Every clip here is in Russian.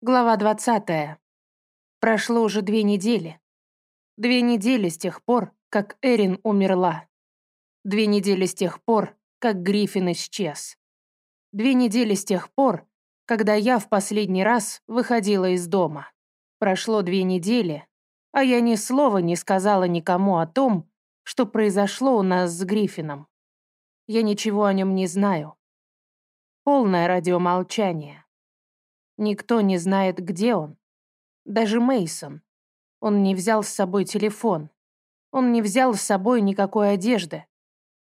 Глава 20. Прошло уже две недели. Две недели с тех пор, как Эрин умерла. Две недели с тех пор, как Гриффин исчез. Две недели с тех пор, когда я в последний раз выходила из дома. Прошло две недели, а я ни слова не сказала никому о том, что произошло у нас с Гриффином. Я ничего о нем не знаю. Полное радиомолчание. Никто не знает, где он. Даже Мейсон. Он не взял с собой телефон. Он не взял с собой никакой одежды.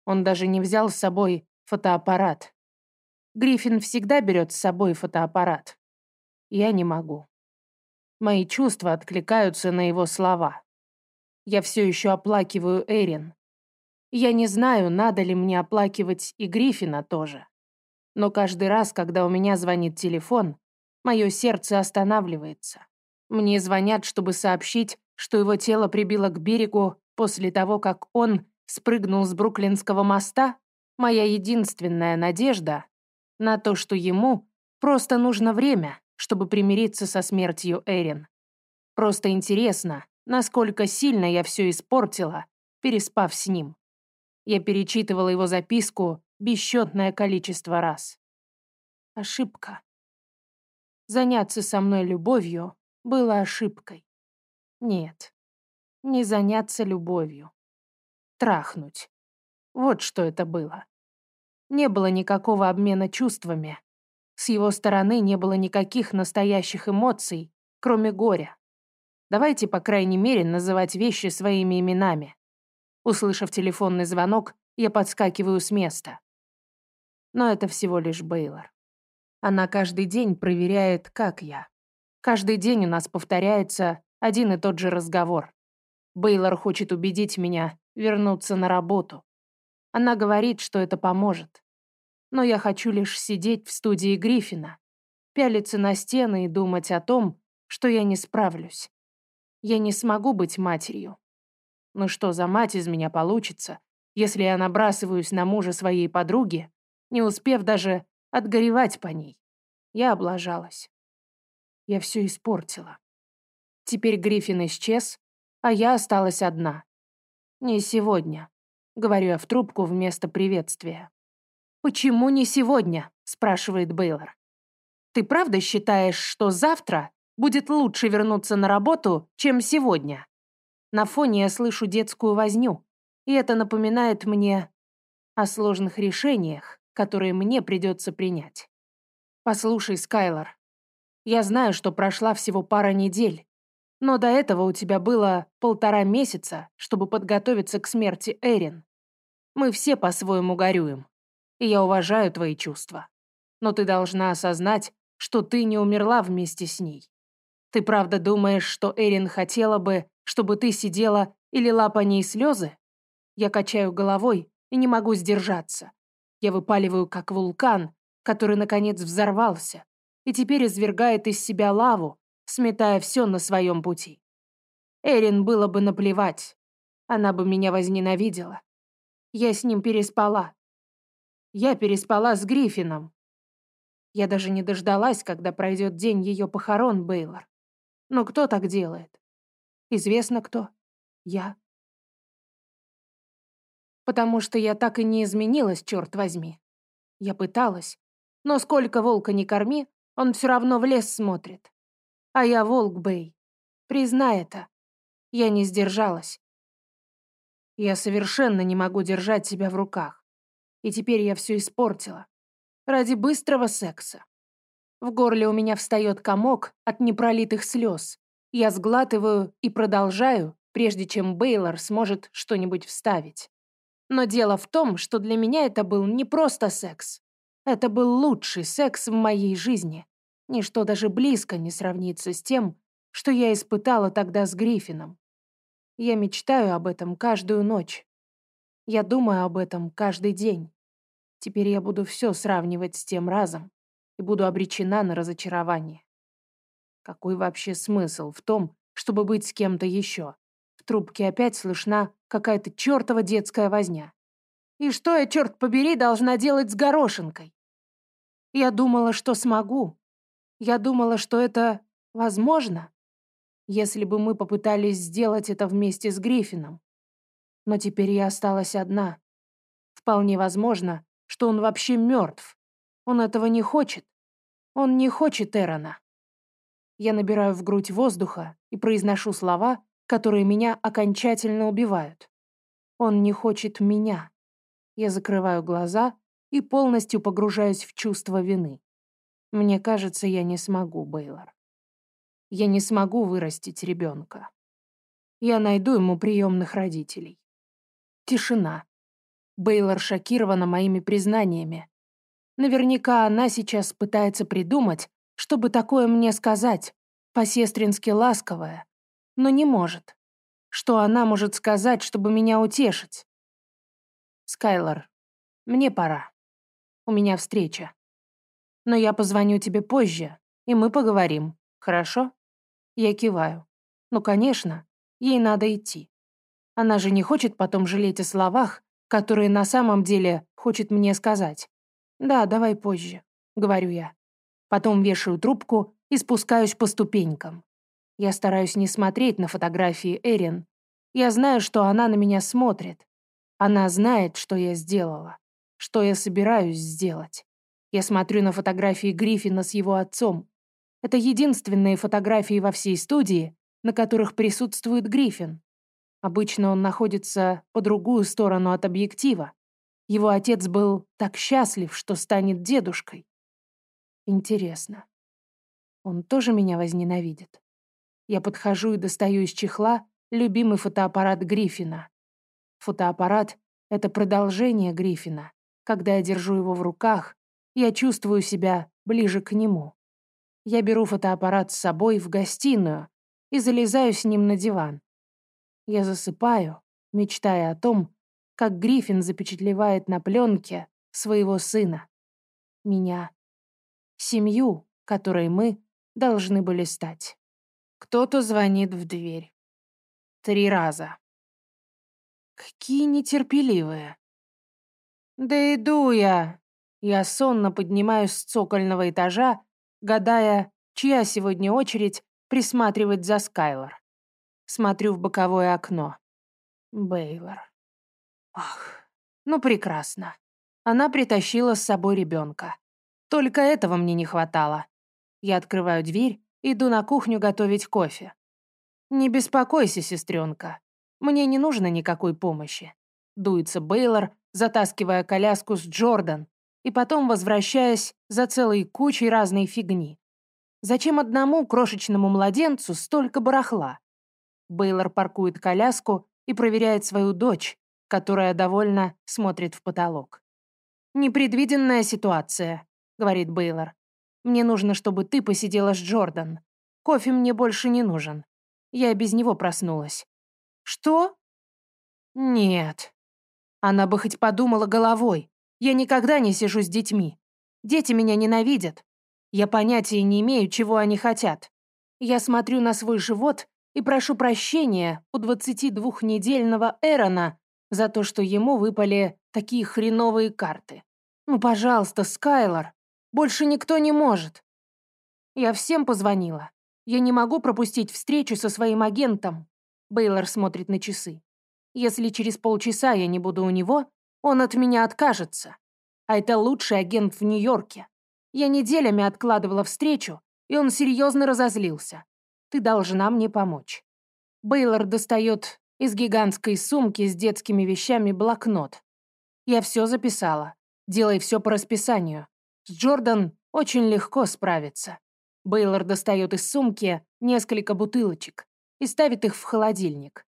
Он даже не взял с собой фотоаппарат. Гриффин всегда берет с собой фотоаппарат. Я не могу. Мои чувства откликаются на его слова. Я все еще оплакиваю Эрин. Я не знаю, надо ли мне оплакивать и Гриффина тоже. Но каждый раз, когда у меня звонит телефон, Мое сердце останавливается. Мне звонят, чтобы сообщить, что его тело прибило к берегу после того, как он спрыгнул с Бруклинского моста. Моя единственная надежда на то, что ему просто нужно время, чтобы примириться со смертью Эрин. Просто интересно, насколько сильно я все испортила, переспав с ним. Я перечитывала его записку бесчетное количество раз. Ошибка. Заняться со мной любовью было ошибкой. Нет, не заняться любовью. Трахнуть. Вот что это было. Не было никакого обмена чувствами. С его стороны не было никаких настоящих эмоций, кроме горя. Давайте, по крайней мере, называть вещи своими именами. Услышав телефонный звонок, я подскакиваю с места. Но это всего лишь Бейлор. Она каждый день проверяет, как я. Каждый день у нас повторяется один и тот же разговор. Бейлор хочет убедить меня вернуться на работу. Она говорит, что это поможет. Но я хочу лишь сидеть в студии Гриффина, пялиться на стены и думать о том, что я не справлюсь. Я не смогу быть матерью. Ну что за мать из меня получится, если я набрасываюсь на мужа своей подруги, не успев даже отгоревать по ней. Я облажалась. Я все испортила. Теперь Гриффин исчез, а я осталась одна. Не сегодня, говорю я в трубку вместо приветствия. «Почему не сегодня?» – спрашивает Бейлор. «Ты правда считаешь, что завтра будет лучше вернуться на работу, чем сегодня?» На фоне я слышу детскую возню, и это напоминает мне о сложных решениях, которые мне придется принять. Послушай, Скайлор, я знаю, что прошла всего пара недель, но до этого у тебя было полтора месяца, чтобы подготовиться к смерти Эрин. Мы все по-своему горюем, и я уважаю твои чувства. Но ты должна осознать, что ты не умерла вместе с ней. Ты правда думаешь, что Эрин хотела бы, чтобы ты сидела и лила по ней слезы? Я качаю головой и не могу сдержаться. Я выпаливаю, как вулкан, который, наконец, взорвался и теперь извергает из себя лаву, сметая все на своем пути. Эрин было бы наплевать. Она бы меня возненавидела. Я с ним переспала. Я переспала с Гриффином. Я даже не дождалась, когда пройдет день ее похорон, Бейлор. Но кто так делает? Известно кто. Я потому что я так и не изменилась, черт возьми. Я пыталась, но сколько волка не корми, он все равно в лес смотрит. А я волк, Бэй. Признай это. Я не сдержалась. Я совершенно не могу держать себя в руках. И теперь я все испортила. Ради быстрого секса. В горле у меня встает комок от непролитых слез. Я сглатываю и продолжаю, прежде чем Бейлор сможет что-нибудь вставить. Но дело в том, что для меня это был не просто секс. Это был лучший секс в моей жизни. Ничто даже близко не сравнится с тем, что я испытала тогда с Гриффином. Я мечтаю об этом каждую ночь. Я думаю об этом каждый день. Теперь я буду все сравнивать с тем разом и буду обречена на разочарование. Какой вообще смысл в том, чтобы быть с кем-то еще? Трубке опять слышна какая-то чертова детская возня. И что я, черт побери, должна делать с горошинкой? Я думала, что смогу. Я думала, что это возможно, если бы мы попытались сделать это вместе с Гриффином. Но теперь я осталась одна. Вполне возможно, что он вообще мертв. Он этого не хочет. Он не хочет Эрона. Я набираю в грудь воздуха и произношу слова, которые меня окончательно убивают. Он не хочет меня. Я закрываю глаза и полностью погружаюсь в чувство вины. Мне кажется, я не смогу, Бейлор. Я не смогу вырастить ребенка. Я найду ему приемных родителей. Тишина. Бейлор шокирована моими признаниями. Наверняка она сейчас пытается придумать, чтобы такое мне сказать, по-сестрински ласковое, но не может. Что она может сказать, чтобы меня утешить? Скайлор, мне пора. У меня встреча. Но я позвоню тебе позже, и мы поговорим, хорошо? Я киваю. Ну, конечно, ей надо идти. Она же не хочет потом жалеть о словах, которые на самом деле хочет мне сказать. Да, давай позже, говорю я. Потом вешаю трубку и спускаюсь по ступенькам. Я стараюсь не смотреть на фотографии Эрин. Я знаю, что она на меня смотрит. Она знает, что я сделала, что я собираюсь сделать. Я смотрю на фотографии Гриффина с его отцом. Это единственные фотографии во всей студии, на которых присутствует Гриффин. Обычно он находится по другую сторону от объектива. Его отец был так счастлив, что станет дедушкой. Интересно, он тоже меня возненавидит? Я подхожу и достаю из чехла любимый фотоаппарат Гриффина. Фотоаппарат — это продолжение Гриффина. Когда я держу его в руках, я чувствую себя ближе к нему. Я беру фотоаппарат с собой в гостиную и залезаю с ним на диван. Я засыпаю, мечтая о том, как Гриффин запечатлевает на пленке своего сына, меня, семью, которой мы должны были стать. Кто-то звонит в дверь. Три раза. Какие нетерпеливые. Да иду я. Я сонно поднимаюсь с цокольного этажа, гадая, чья сегодня очередь присматривать за Скайлор. Смотрю в боковое окно. Бейлор. Ах, ну прекрасно. Она притащила с собой ребенка. Только этого мне не хватало. Я открываю дверь, иду на кухню готовить кофе. Не беспокойся, сестренка. Мне не нужно никакой помощи. Дуется Бейлор, затаскивая коляску с Джордан, и потом возвращаясь за целой кучей разной фигни. Зачем одному крошечному младенцу столько барахла? Бейлор паркует коляску и проверяет свою дочь, которая довольно смотрит в потолок. «Непредвиденная ситуация», — говорит Бейлор. «Мне нужно, чтобы ты посидела с Джордан. Кофе мне больше не нужен. Я без него проснулась». «Что?» «Нет». Она бы хоть подумала головой. Я никогда не сижу с детьми. Дети меня ненавидят. Я понятия не имею, чего они хотят. Я смотрю на свой живот и прошу прощения у 22-недельного Эрона за то, что ему выпали такие хреновые карты. Ну, пожалуйста, Скайлор, больше никто не может. Я всем позвонила. Я не могу пропустить встречу со своим агентом. Бейлор смотрит на часы. Если через полчаса я не буду у него, он от меня откажется. А это лучший агент в Нью-Йорке. Я неделями откладывала встречу, и он серьезно разозлился. Ты должна мне помочь. Бейлор достает из гигантской сумки с детскими вещами блокнот. Я все записала. Делай все по расписанию. С Джордан очень легко справиться. Бейлор достает из сумки несколько бутылочек и ставит их в холодильник.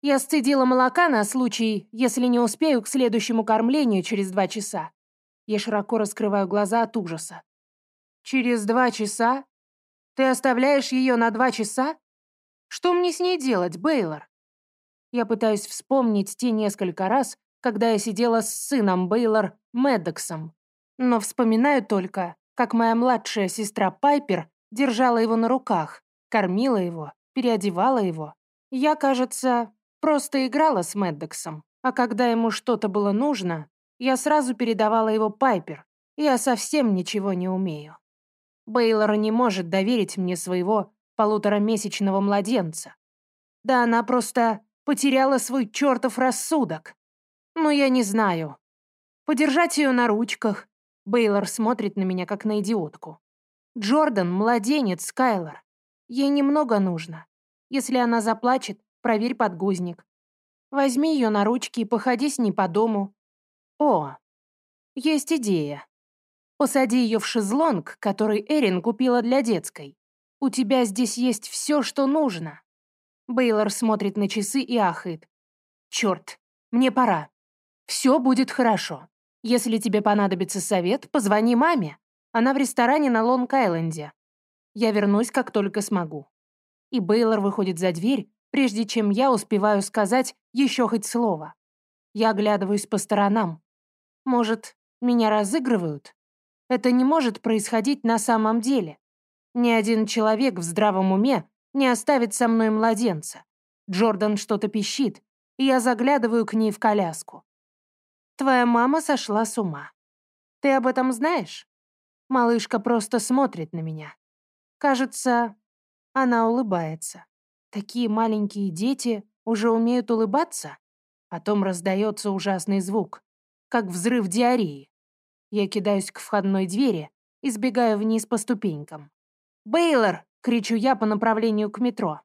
Я сцедила молока на случай, если не успею к следующему кормлению через два часа. Я широко раскрываю глаза от ужаса. «Через два часа? Ты оставляешь ее на два часа? Что мне с ней делать, Бейлор?» Я пытаюсь вспомнить те несколько раз, когда я сидела с сыном Бейлор Меддоксом, но вспоминаю только, как моя младшая сестра Пайпер держала его на руках, кормила его, переодевала его. Я, кажется, просто играла с Меддоксом, а когда ему что-то было нужно, я сразу передавала его Пайпер. Я совсем ничего не умею. Бейлор не может доверить мне своего полуторамесячного младенца. Да она просто потеряла свой чертов рассудок. Но я не знаю. Подержать ее на ручках. Бейлор смотрит на меня, как на идиотку. Джордан — младенец, Скайлор. Ей немного нужно. Если она заплачет, проверь подгузник. Возьми ее на ручки и походи с ней по дому. О, есть идея. Посади ее в шезлонг, который Эрин купила для детской. У тебя здесь есть все, что нужно. Бейлор смотрит на часы и ахает. Черт, мне пора. Все будет хорошо. Если тебе понадобится совет, позвони маме. Она в ресторане на Лонг-Айленде. Я вернусь, как только смогу. И Бейлор выходит за дверь, прежде чем я успеваю сказать еще хоть слово. Я оглядываюсь по сторонам. Может, меня разыгрывают? Это не может происходить на самом деле. Ни один человек в здравом уме не оставит со мной младенца. Джордан что-то пищит, и я заглядываю к ней в коляску. Твоя мама сошла с ума. Ты об этом знаешь? Малышка просто смотрит на меня. Кажется, она улыбается. Такие маленькие дети уже умеют улыбаться? Потом раздается ужасный звук, как взрыв диареи. Я кидаюсь к входной двери и сбегаю вниз по ступенькам. «Бейлор!» — кричу я по направлению к метро.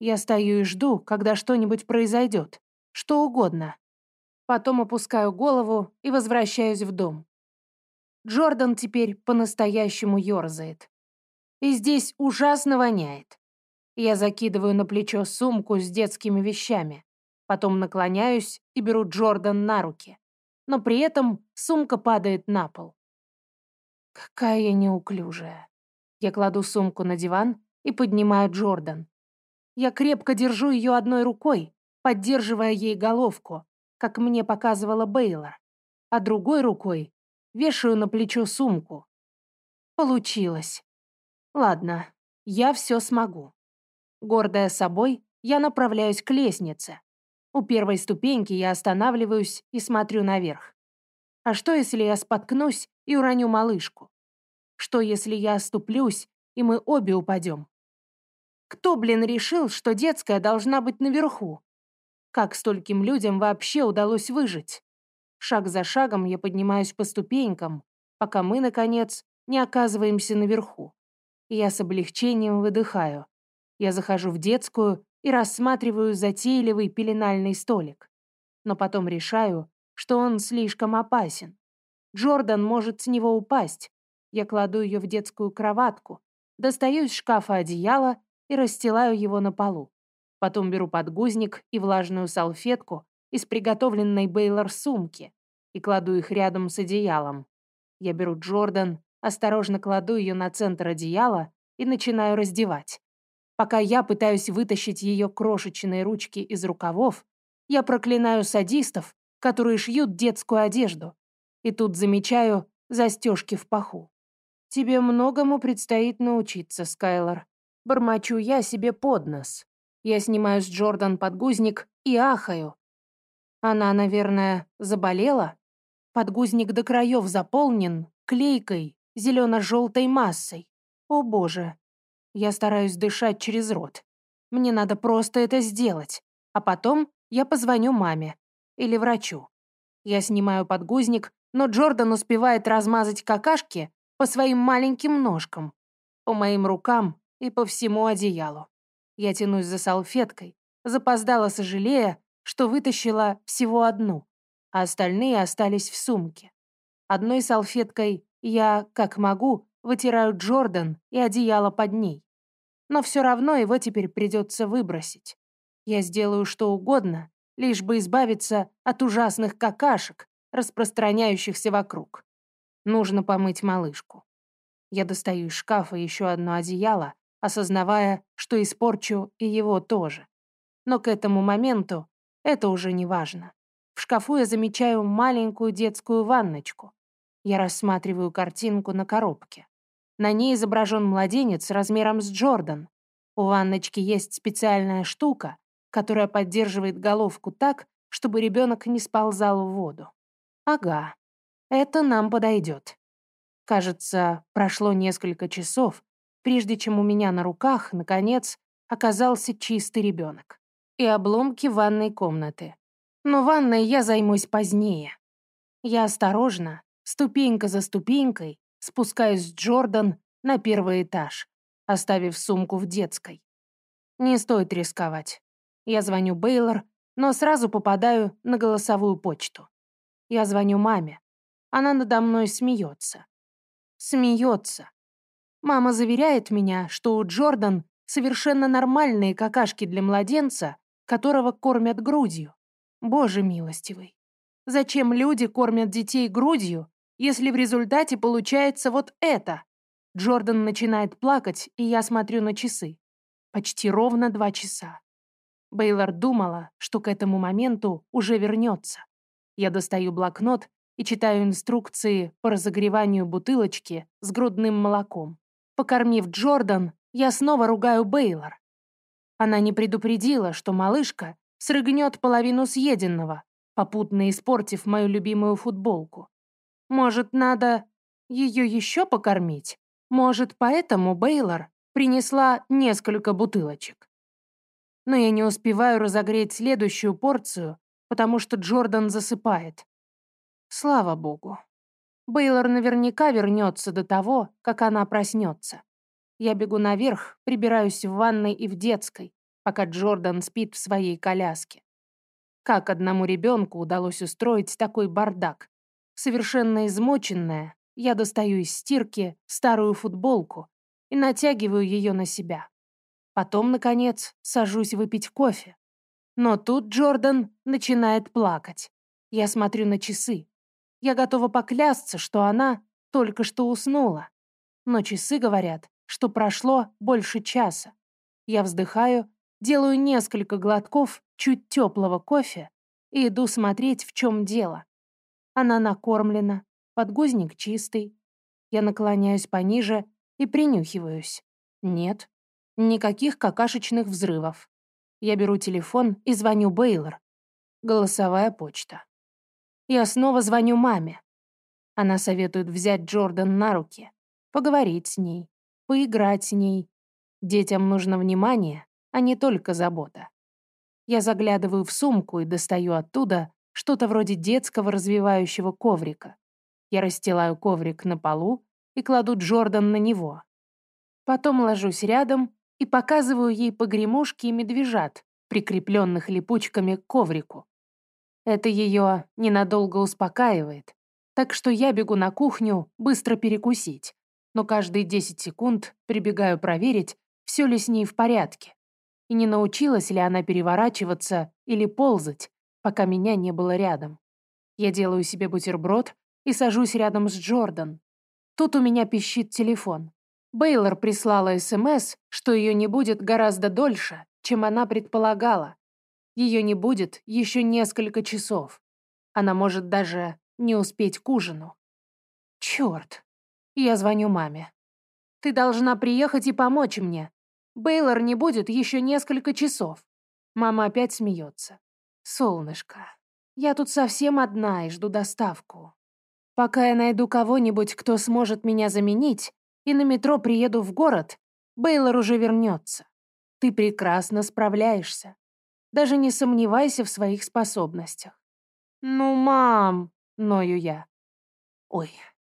Я стою и жду, когда что-нибудь произойдет. Что угодно. Потом опускаю голову и возвращаюсь в дом. Джордан теперь по-настоящему ёрзает. И здесь ужасно воняет. Я закидываю на плечо сумку с детскими вещами. Потом наклоняюсь и беру Джордан на руки. Но при этом сумка падает на пол. Какая я неуклюжая. Я кладу сумку на диван и поднимаю Джордан. Я крепко держу ее одной рукой, поддерживая ей головку, как мне показывала Бейлор, а другой рукой вешаю на плечо сумку. Получилось. Ладно, я все смогу. Гордая собой, я направляюсь к лестнице. У первой ступеньки я останавливаюсь и смотрю наверх. А что, если я споткнусь и уроню малышку? Что, если я оступлюсь, и мы обе упадем? Кто, блин, решил, что детская должна быть наверху? Как стольким людям вообще удалось выжить? Шаг за шагом я поднимаюсь по ступенькам, пока мы, наконец, не оказываемся наверху и я с облегчением выдыхаю. Я захожу в детскую и рассматриваю затейливый пеленальный столик. Но потом решаю, что он слишком опасен. Джордан может с него упасть. Я кладу ее в детскую кроватку, достаю из шкафа одеяло и расстилаю его на полу. Потом беру подгузник и влажную салфетку из приготовленной Бейлор сумки и кладу их рядом с одеялом. Я беру Джордан Осторожно кладу ее на центр одеяла и начинаю раздевать. Пока я пытаюсь вытащить ее крошечные ручки из рукавов, я проклинаю садистов, которые шьют детскую одежду. И тут замечаю застежки в паху. «Тебе многому предстоит научиться, Скайлор». Бормочу я себе под нос. Я снимаю с Джордан подгузник и ахаю. Она, наверное, заболела? Подгузник до краев заполнен клейкой, зелено-желтой массой. О боже. Я стараюсь дышать через рот. Мне надо просто это сделать. А потом я позвоню маме. Или врачу. Я снимаю подгузник, но Джордан успевает размазать какашки по своим маленьким ножкам, по моим рукам и по всему одеялу. Я тянусь за салфеткой, запоздала, сожалея, что вытащила всего одну, а остальные остались в сумке. Одной салфеткой я, как могу, вытираю Джордан и одеяло под ней. Но все равно его теперь придется выбросить. Я сделаю что угодно, лишь бы избавиться от ужасных какашек, распространяющихся вокруг. Нужно помыть малышку. Я достаю из шкафа еще одно одеяло, осознавая, что испорчу и его тоже. Но к этому моменту это уже не важно. В шкафу я замечаю маленькую детскую ванночку. Я рассматриваю картинку на коробке. На ней изображен младенец размером с Джордан. У ванночки есть специальная штука, которая поддерживает головку так, чтобы ребенок не сползал в воду. Ага, это нам подойдет. Кажется, прошло несколько часов, прежде чем у меня на руках, наконец, оказался чистый ребенок. И обломки ванной комнаты. Но ванной я займусь позднее. Я осторожно, ступенька за ступенькой, спускаюсь с Джордан на первый этаж, оставив сумку в детской. Не стоит рисковать. Я звоню Бейлор, но сразу попадаю на голосовую почту. Я звоню маме. Она надо мной смеется. Смеется. Мама заверяет меня, что у Джордан совершенно нормальные какашки для младенца, которого кормят грудью. Боже милостивый. Зачем люди кормят детей грудью, если в результате получается вот это? Джордан начинает плакать, и я смотрю на часы. Почти ровно два часа. Бейлор думала, что к этому моменту уже вернется. Я достаю блокнот и читаю инструкции по разогреванию бутылочки с грудным молоком. Покормив Джордан, я снова ругаю Бейлор. Она не предупредила, что малышка срыгнет половину съеденного, попутно испортив мою любимую футболку. Может, надо ее еще покормить? Может, поэтому Бейлор принесла несколько бутылочек. Но я не успеваю разогреть следующую порцию, потому что Джордан засыпает. Слава богу. Бейлор наверняка вернется до того, как она проснется. Я бегу наверх, прибираюсь в ванной и в детской, пока Джордан спит в своей коляске. Как одному ребенку удалось устроить такой бардак? Совершенно измоченная, я достаю из стирки старую футболку и натягиваю ее на себя. Потом, наконец, сажусь выпить кофе. Но тут Джордан начинает плакать. Я смотрю на часы. Я готова поклясться, что она только что уснула. Но часы говорят, что прошло больше часа. Я вздыхаю, делаю несколько глотков чуть теплого кофе и иду смотреть, в чем дело. Она накормлена, подгузник чистый. Я наклоняюсь пониже и принюхиваюсь. Нет, никаких какашечных взрывов. Я беру телефон и звоню Бейлор. Голосовая почта. Я снова звоню маме. Она советует взять Джордан на руки, поговорить с ней, поиграть с ней. Детям нужно внимание, а не только забота. Я заглядываю в сумку и достаю оттуда что-то вроде детского развивающего коврика. Я расстилаю коврик на полу и кладу Джордан на него. Потом ложусь рядом и показываю ей погремушки и медвежат, прикрепленных липучками к коврику. Это ее ненадолго успокаивает, так что я бегу на кухню быстро перекусить, но каждые 10 секунд прибегаю проверить, все ли с ней в порядке, и не научилась ли она переворачиваться или ползать, пока меня не было рядом. Я делаю себе бутерброд и сажусь рядом с Джордан. Тут у меня пищит телефон. Бейлор прислала СМС, что ее не будет гораздо дольше, чем она предполагала. Ее не будет еще несколько часов. Она может даже не успеть к ужину. Черт. Я звоню маме. Ты должна приехать и помочь мне. Бейлор не будет еще несколько часов. Мама опять смеется. Солнышко, я тут совсем одна и жду доставку. Пока я найду кого-нибудь, кто сможет меня заменить, и на метро приеду в город, Бейлор уже вернется. Ты прекрасно справляешься. Даже не сомневайся в своих способностях. Ну, мам, ною я. Ой,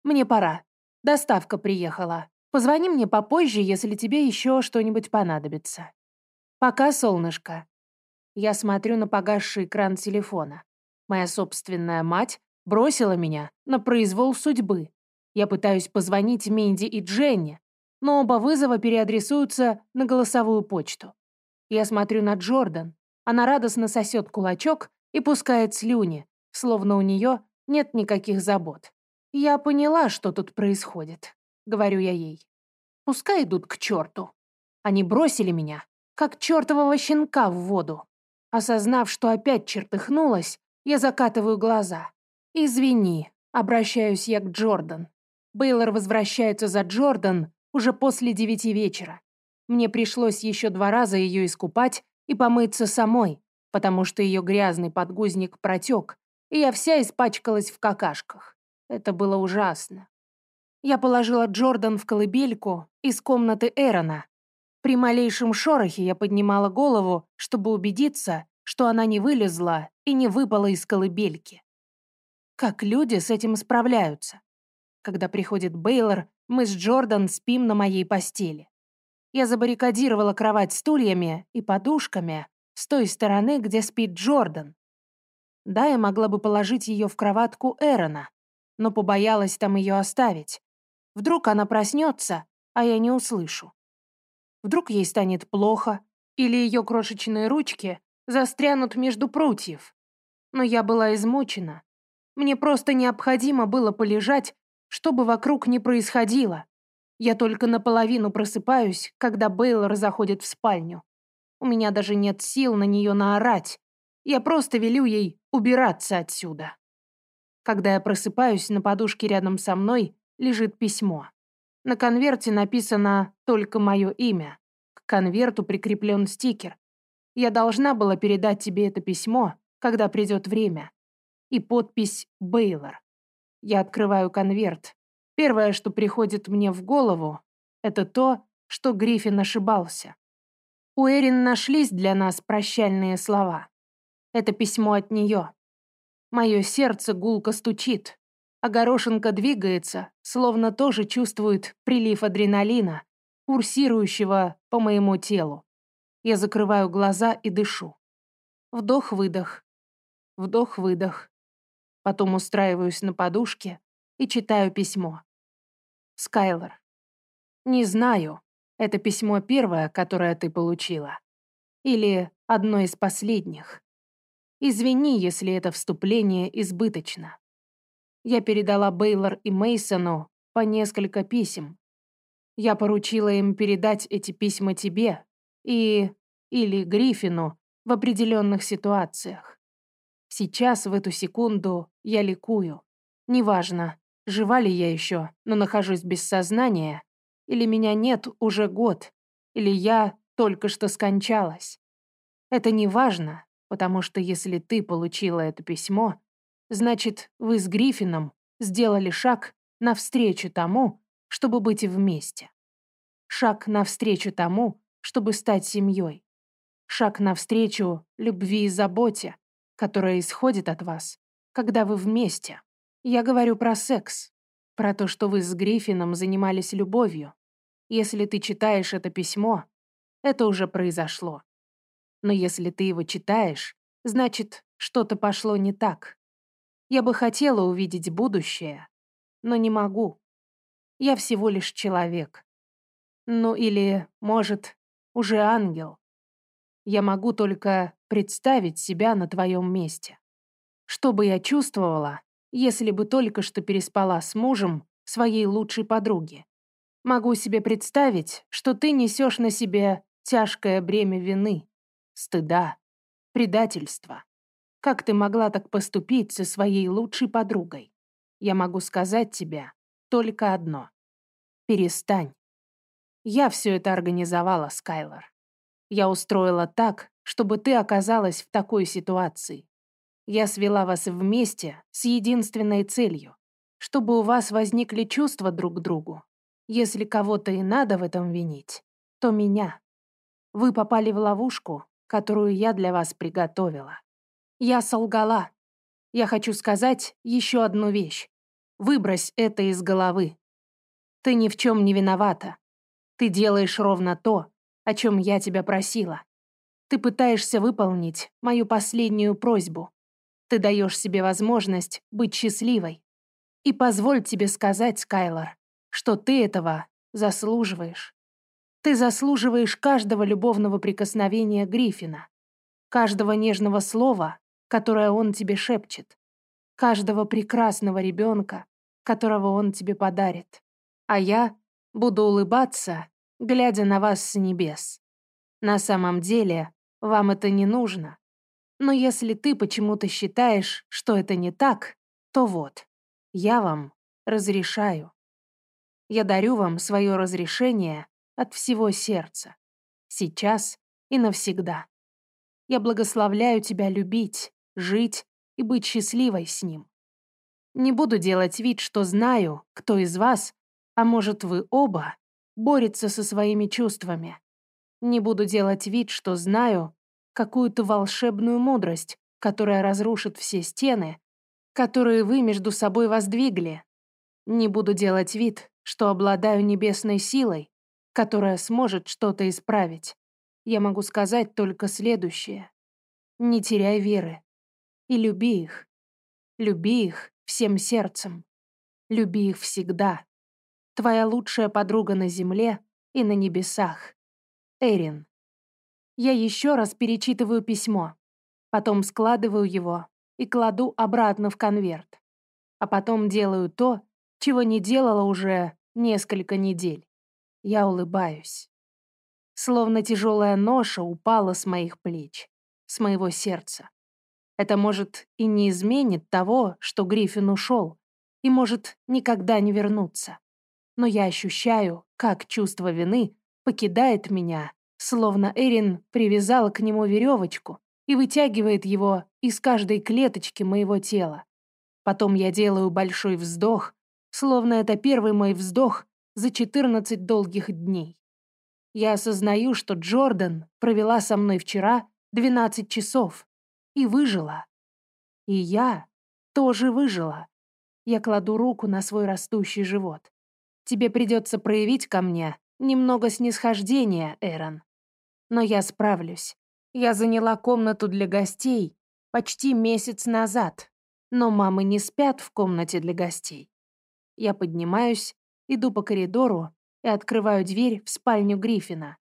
мне пора. Доставка приехала. Позвони мне попозже, если тебе еще что-нибудь понадобится. Пока, солнышко. Я смотрю на погасший экран телефона. Моя собственная мать бросила меня на произвол судьбы. Я пытаюсь позвонить Минди и Дженни, но оба вызова переадресуются на голосовую почту. Я смотрю на Джордан. Она радостно сосет кулачок и пускает слюни, словно у нее нет никаких забот. Я поняла, что тут происходит говорю я ей. Пускай идут к черту. Они бросили меня, как чертового щенка в воду. Осознав, что опять чертыхнулась, я закатываю глаза. «Извини», — обращаюсь я к Джордан. Бейлор возвращается за Джордан уже после девяти вечера. Мне пришлось еще два раза ее искупать и помыться самой, потому что ее грязный подгузник протек, и я вся испачкалась в какашках. Это было ужасно. Я положила Джордан в колыбельку из комнаты Эрона. При малейшем шорохе я поднимала голову, чтобы убедиться, что она не вылезла и не выпала из колыбельки. Как люди с этим справляются? Когда приходит Бейлор, мы с Джордан спим на моей постели. Я забаррикадировала кровать стульями и подушками с той стороны, где спит Джордан. Да, я могла бы положить ее в кроватку Эрона, но побоялась там ее оставить. Вдруг она проснется, а я не услышу. Вдруг ей станет плохо, или ее крошечные ручки застрянут между прутьев. Но я была измучена. Мне просто необходимо было полежать, чтобы вокруг не происходило. Я только наполовину просыпаюсь, когда Бейлор заходит в спальню. У меня даже нет сил на нее наорать. Я просто велю ей убираться отсюда. Когда я просыпаюсь, на подушке рядом со мной лежит письмо. На конверте написано только мое имя. К конверту прикреплен стикер. Я должна была передать тебе это письмо, когда придет время. И подпись «Бейлор». Я открываю конверт. Первое, что приходит мне в голову, это то, что Гриффин ошибался. У Эрин нашлись для нас прощальные слова. Это письмо от нее. Мое сердце гулко стучит, а горошинка двигается, словно тоже чувствует прилив адреналина, курсирующего по моему телу. Я закрываю глаза и дышу. Вдох-выдох. Вдох-выдох. Потом устраиваюсь на подушке и читаю письмо. Скайлор. Не знаю, это письмо первое, которое ты получила. Или одно из последних. Извини, если это вступление избыточно. Я передала Бейлор и Мейсону по несколько писем. Я поручила им передать эти письма тебе и или Гриффину в определенных ситуациях. Сейчас, в эту секунду, я ликую. Неважно, жива ли я еще, но нахожусь без сознания, или меня нет уже год, или я только что скончалась. Это не важно, потому что если ты получила это письмо, Значит, вы с Гриффином сделали шаг навстречу тому, чтобы быть вместе. Шаг навстречу тому, чтобы стать семьей. Шаг навстречу любви и заботе, которая исходит от вас, когда вы вместе. Я говорю про секс, про то, что вы с Гриффином занимались любовью. Если ты читаешь это письмо, это уже произошло. Но если ты его читаешь, значит, что-то пошло не так. Я бы хотела увидеть будущее, но не могу. Я всего лишь человек. Ну или, может, уже ангел. Я могу только представить себя на твоем месте. Что бы я чувствовала, если бы только что переспала с мужем своей лучшей подруги? Могу себе представить, что ты несешь на себе тяжкое бремя вины, стыда, предательства. Как ты могла так поступить со своей лучшей подругой? Я могу сказать тебе только одно. Перестань. Я все это организовала, Скайлор. Я устроила так, чтобы ты оказалась в такой ситуации. Я свела вас вместе с единственной целью, чтобы у вас возникли чувства друг к другу. Если кого-то и надо в этом винить, то меня. Вы попали в ловушку, которую я для вас приготовила. Я солгала. Я хочу сказать еще одну вещь. Выбрось это из головы. Ты ни в чем не виновата. Ты делаешь ровно то, о чем я тебя просила. Ты пытаешься выполнить мою последнюю просьбу. Ты даешь себе возможность быть счастливой. И позволь тебе сказать, Скайлор, что ты этого заслуживаешь. Ты заслуживаешь каждого любовного прикосновения Гриффина, каждого нежного слова, которое он тебе шепчет, каждого прекрасного ребенка, которого он тебе подарит. А я буду улыбаться, глядя на вас с небес. На самом деле, вам это не нужно. Но если ты почему-то считаешь, что это не так, то вот, я вам разрешаю. Я дарю вам свое разрешение от всего сердца. Сейчас и навсегда. Я благословляю тебя любить, жить и быть счастливой с ним. Не буду делать вид, что знаю, кто из вас А может, вы оба борется со своими чувствами. Не буду делать вид, что знаю какую-то волшебную мудрость, которая разрушит все стены, которые вы между собой воздвигли. Не буду делать вид, что обладаю небесной силой, которая сможет что-то исправить. Я могу сказать только следующее. Не теряй веры. И люби их. Люби их всем сердцем. Люби их всегда. Твоя лучшая подруга на земле и на небесах. Эрин. Я еще раз перечитываю письмо. Потом складываю его и кладу обратно в конверт. А потом делаю то, чего не делала уже несколько недель. Я улыбаюсь. Словно тяжелая ноша упала с моих плеч, с моего сердца. Это, может, и не изменит того, что Гриффин ушел, и может никогда не вернуться. Но я ощущаю, как чувство вины покидает меня, словно Эрин привязала к нему веревочку и вытягивает его из каждой клеточки моего тела. Потом я делаю большой вздох, словно это первый мой вздох за 14 долгих дней. Я осознаю, что Джордан провела со мной вчера 12 часов и выжила. И я тоже выжила. Я кладу руку на свой растущий живот. Тебе придется проявить ко мне немного снисхождения, Эрон. Но я справлюсь. Я заняла комнату для гостей почти месяц назад, но мамы не спят в комнате для гостей. Я поднимаюсь, иду по коридору и открываю дверь в спальню Гриффина.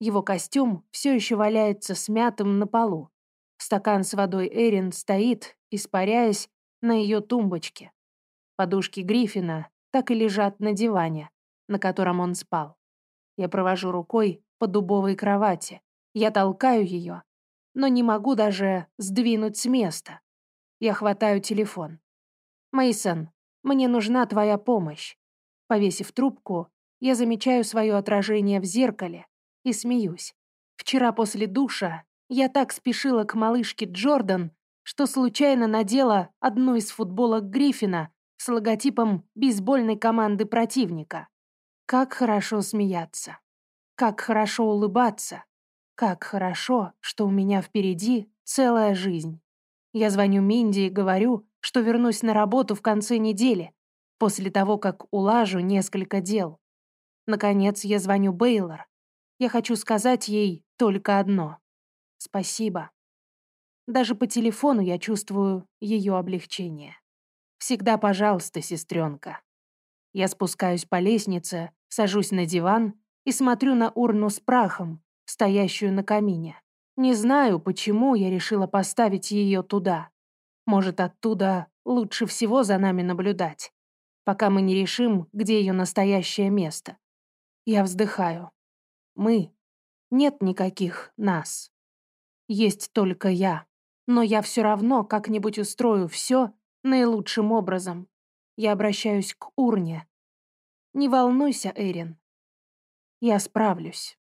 Его костюм все еще валяется смятым на полу. Стакан с водой Эрин стоит, испаряясь, на ее тумбочке. Подушки Гриффина так и лежат на диване, на котором он спал. Я провожу рукой по дубовой кровати. Я толкаю ее, но не могу даже сдвинуть с места. Я хватаю телефон. Мейсон, мне нужна твоя помощь. Повесив трубку, я замечаю свое отражение в зеркале и смеюсь. Вчера после душа я так спешила к малышке Джордан, что случайно надела одну из футболок Гриффина с логотипом бейсбольной команды противника. Как хорошо смеяться. Как хорошо улыбаться. Как хорошо, что у меня впереди целая жизнь. Я звоню Минди и говорю, что вернусь на работу в конце недели, после того, как улажу несколько дел. Наконец, я звоню Бейлор. Я хочу сказать ей только одно. Спасибо. Даже по телефону я чувствую ее облегчение. Всегда пожалуйста, сестренка. Я спускаюсь по лестнице, сажусь на диван и смотрю на урну с прахом, стоящую на камине. Не знаю, почему я решила поставить ее туда. Может, оттуда лучше всего за нами наблюдать, пока мы не решим, где ее настоящее место. Я вздыхаю. Мы. Нет никаких нас. Есть только я. Но я все равно как-нибудь устрою все, наилучшим образом. Я обращаюсь к урне. Не волнуйся, Эрин. Я справлюсь.